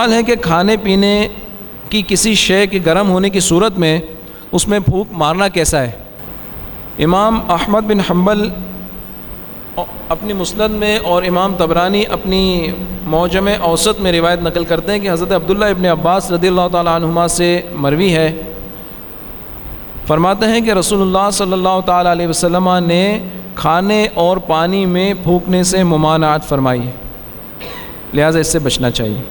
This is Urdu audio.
سوال ہے کہ کھانے پینے کی کسی شے کے گرم ہونے کی صورت میں اس میں پھونک مارنا کیسا ہے؟ امام احمد بن حنبل اپنی مسند میں اور امام تبرانی اپنی موجم اوسط میں روایت نقل کرتے ہیں کہ حضرت عبداللہ ابن عباس رضی اللہ تعالیٰ عنہما سے مروی ہے۔ فرماتے ہیں کہ رسول اللہ صلی اللہ تعالیٰ علیہ وسلم نے کھانے اور پانی میں پھونکنے سے ممانعت فرمائی ہے، لہٰذا اس سے بچنا چاہیے۔